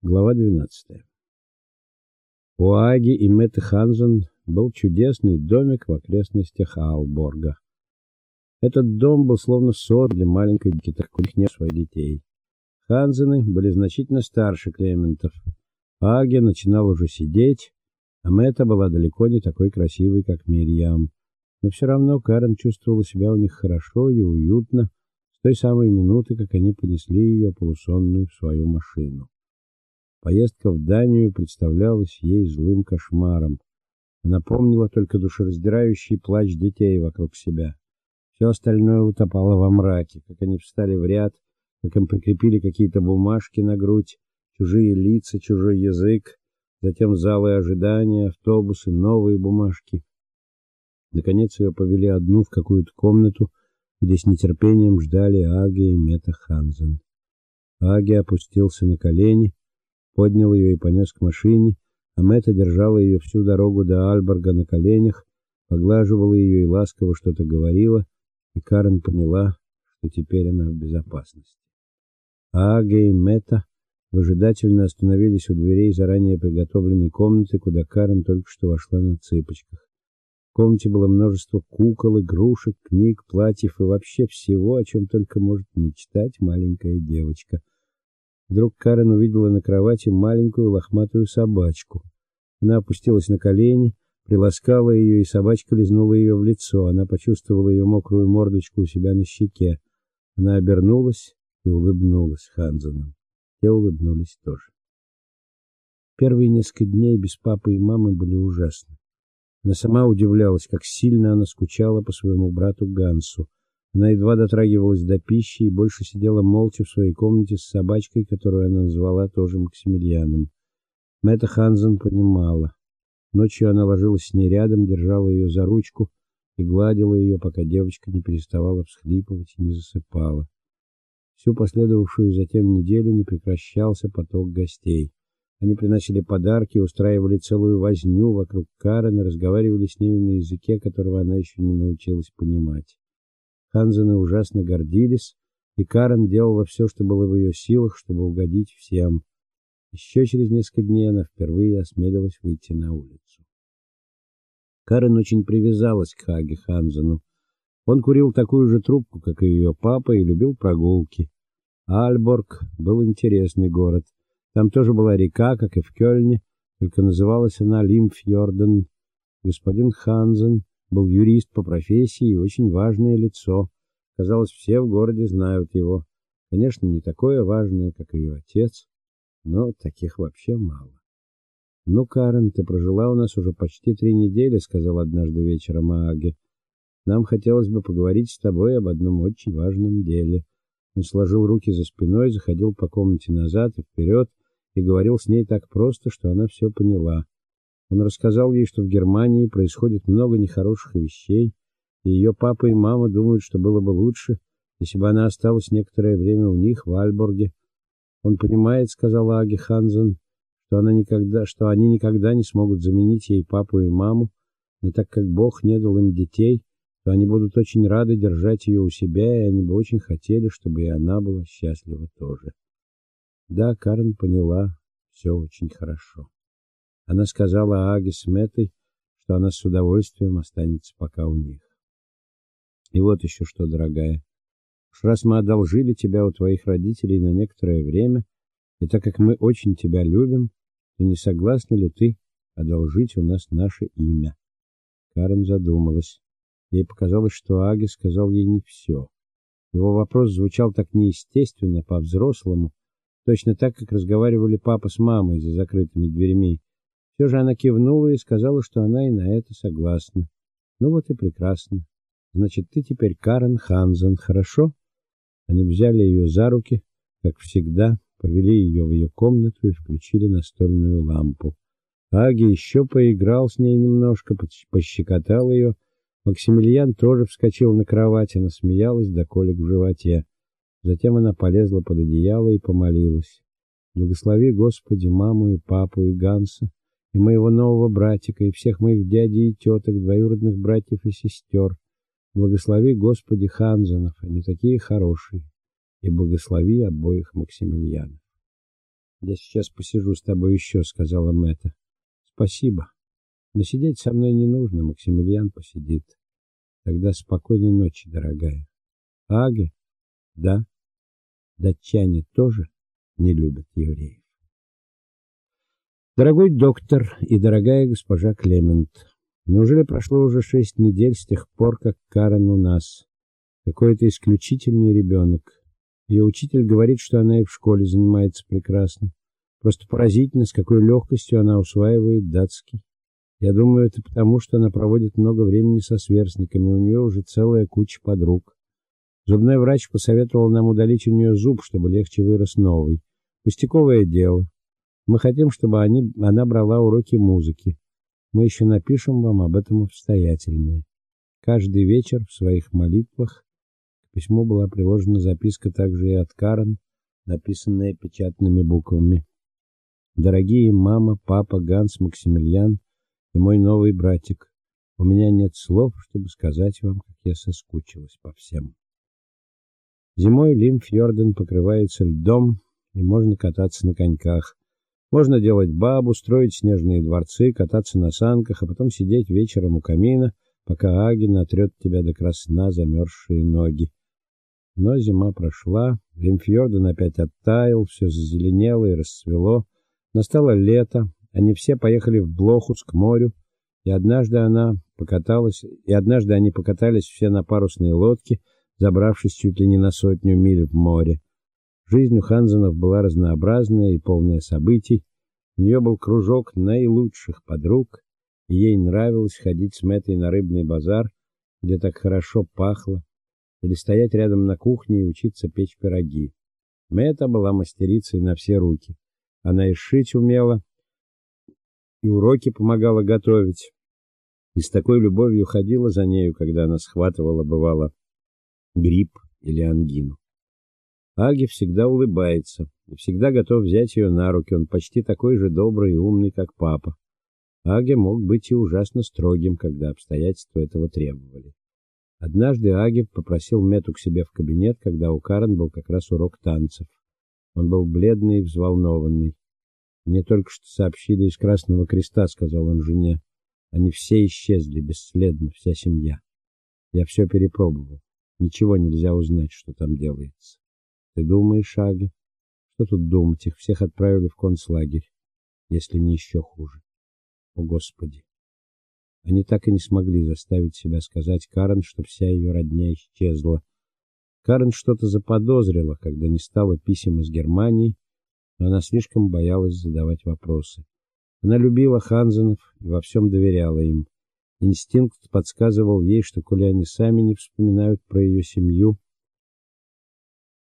Глава 12. У Аги и Мэтты Ханзен был чудесный домик в окрестностях Алборга. Этот дом был словно сад для маленькой детокульхни своих детей. Ханзены были значительно старше Клементов. Аги начинал уже сидеть, а Мэтта была далеко не такой красивой, как Мирьям. Но все равно Карен чувствовала себя у них хорошо и уютно с той самой минуты, как они понесли ее полусонную в свою машину. Поездка в Данию представлялась ей злым кошмаром. Она помнила только душераздирающий плач детей вокруг себя. Все остальное утопало во мраке, как они встали в ряд, как им прикрепили какие-то бумажки на грудь, чужие лица, чужой язык, затем залы ожидания, автобусы, новые бумажки. Наконец ее повели одну в какую-то комнату, где с нетерпением ждали Аги и Мета Ханзен. Аги опустился на колени, поднял ее и понес к машине, а Мэтта держала ее всю дорогу до Альберга на коленях, поглаживала ее и ласково что-то говорила, и Карен поняла, что теперь она в безопасности. Аге и Мэтта выжидательно остановились у дверей заранее приготовленной комнаты, куда Карен только что вошла на цыпочках. В комнате было множество кукол, игрушек, книг, платьев и вообще всего, о чем только может мечтать маленькая девочка — Вдруг Карен увидела на кровати маленькую лохматую собачку. Она опустилась на колени, приласкала ее, и собачка лизнула ее в лицо. Она почувствовала ее мокрую мордочку у себя на щеке. Она обернулась и улыбнулась Ханзенам. Те улыбнулись тоже. Первые несколько дней без папы и мамы были ужасны. Она сама удивлялась, как сильно она скучала по своему брату Гансу. Она едва дотрагивалась до пищи и больше сидела молча в своей комнате с собачкой, которую она назвала тоже Максимилианом. Мэтта Ханзен понимала. Ночью она ложилась с ней рядом, держала ее за ручку и гладила ее, пока девочка не переставала всхлипывать и не засыпала. Всю последовавшую затем неделю не прекращался поток гостей. Они приносили подарки, устраивали целую возню вокруг Карен и разговаривали с ней на языке, которого она еще не научилась понимать. Ханзены ужасно гордились, и Карен делала все, что было в ее силах, чтобы угодить всем. Еще через несколько дней она впервые осмелилась выйти на улицу. Карен очень привязалась к Хаге Ханзену. Он курил такую же трубку, как и ее папа, и любил прогулки. Альборг был интересный город. Там тоже была река, как и в Кёльне, только называлась она Лимфьорден. Господин Ханзен был юрист по профессии и очень важное лицо. Казалось, все в городе знают его. Конечно, не такое важное, как ее отец, но таких вообще мало. "Ну, Карен, ты прожила у нас уже почти три недели", сказал однажды вечером Аге. "Нам хотелось бы поговорить с тобой об одном очень важном деле". Он сложил руки за спиной, заходил по комнате назад и вперед и говорил с ней так просто, что она все поняла. Он рассказал ей, что в Германии происходит много нехороших вещей, и ее папа и мама думают, что было бы лучше, если бы она осталась некоторое время у них в Альборге. Он понимает, сказала Аги Ханзен, что она никогда, что они никогда не смогут заменить ей папу и маму, но так как Бог не дал им детей, то они будут очень рады держать ее у себя, и они бы очень хотели, чтобы и она была счастлива тоже. Да, Карен поняла, все очень хорошо. Она сказала Аге с Метой, что она с удовольствием останется пока у них. И вот еще что, дорогая. Уж раз мы одолжили тебя у твоих родителей на некоторое время, и так как мы очень тебя любим, то не согласна ли ты одолжить у нас наше имя? Карен задумалась. Ей показалось, что Аги сказал ей не все. Его вопрос звучал так неестественно, по-взрослому, точно так, как разговаривали папа с мамой за закрытыми дверьми. Все же она кивнула и сказала, что она и на это согласна. Ну вот и прекрасно. Значит, ты теперь Карен Ханзен, хорошо? Они взяли ее за руки, как всегда, повели ее в ее комнату и включили настольную лампу. Аги еще поиграл с ней немножко, пощекотал ее. Максимилиан тоже вскочил на кровать, она смеялась до колик в животе. Затем она полезла под одеяло и помолилась. Благослови, Господи, маму и папу и Ганса, и моего нового братика, и всех моих дядей и теток, двоюродных братьев и сестер. Благослови, Господи, Ханзенов, они такие хорошие, и благослови обоих Максимилианов. Я сейчас посижу с тобой еще, сказала Мэтта. Спасибо. Но сидеть со мной не нужно, Максимилиан посидит. Тогда спокойной ночи, дорогая. Аге? Да. Датчане тоже не любят евреев. Дорогой доктор и дорогая госпожа Клемент, неужели прошло уже шесть недель с тех пор, как Карен у нас? Какой-то исключительный ребенок. Ее учитель говорит, что она и в школе занимается прекрасно. Просто поразительно, с какой легкостью она усваивает датский. Я думаю, это потому, что она проводит много времени со сверстниками, у нее уже целая куча подруг. Зубной врач посоветовал нам удалить у нее зуб, чтобы легче вырос новый. Пустяковое дело. Мы хотим, чтобы они она брала уроки музыки. Мы еще напишем вам об этом обстоятельнее. Каждый вечер в своих молитвах к письму была приложена записка также и от Карен, написанная печатными буквами. Дорогие мама, папа, Ганс, Максимилиан и мой новый братик, у меня нет слов, чтобы сказать вам, как я соскучилась по всем. Зимой Лимфьорден покрывается льдом, и можно кататься на коньках. Можно делать бабу, строить снежные дворцы, кататься на санках, а потом сидеть вечером у камина, пока Аги натрет тебя до красна замерзшие ноги. Но зима прошла, Лимфьорден опять оттаял, все зазеленело и расцвело. Настало лето, они все поехали в Блохус к морю, и однажды она покаталась, и однажды они покатались все на парусной лодке, забравшись чуть ли не на сотню миль в море. Жизнь у Ханзенов была разнообразная и полная событий. У нее был кружок наилучших подруг, и ей нравилось ходить с Мэтой на рыбный базар, где так хорошо пахло, или стоять рядом на кухне и учиться печь пироги. Мэта была мастерицей на все руки. Она и шить умела, и уроки помогала готовить. И с такой любовью ходила за нею, когда она схватывала бывало грипп или ангину. Аги всегда улыбается и всегда готов взять ее на руки. Он почти такой же добрый и умный, как папа. Аги мог быть и ужасно строгим, когда обстоятельства этого требовали. Однажды Аги попросил Мету к себе в кабинет, когда у Карен был как раз урок танцев. Он был бледный и взволнованный. Мне только что сообщили из Красного Креста, сказал он жене. Они все исчезли бесследно, вся семья. Я все перепробовал. Ничего нельзя узнать, что там делается. Ты думаешь, Аги? Что тут думать? Их всех отправили в концлагерь, если не еще хуже. О, господи. Они так и не смогли заставить себя сказать Карен, что вся ее родня исчезла. Карен что-то заподозрила, когда не стало писем из Германии, но она слишком боялась задавать вопросы. Она любила Ханзенов и во всем доверяла им. Инстинкт подсказывал ей, что коли они сами не вспоминают про ее семью,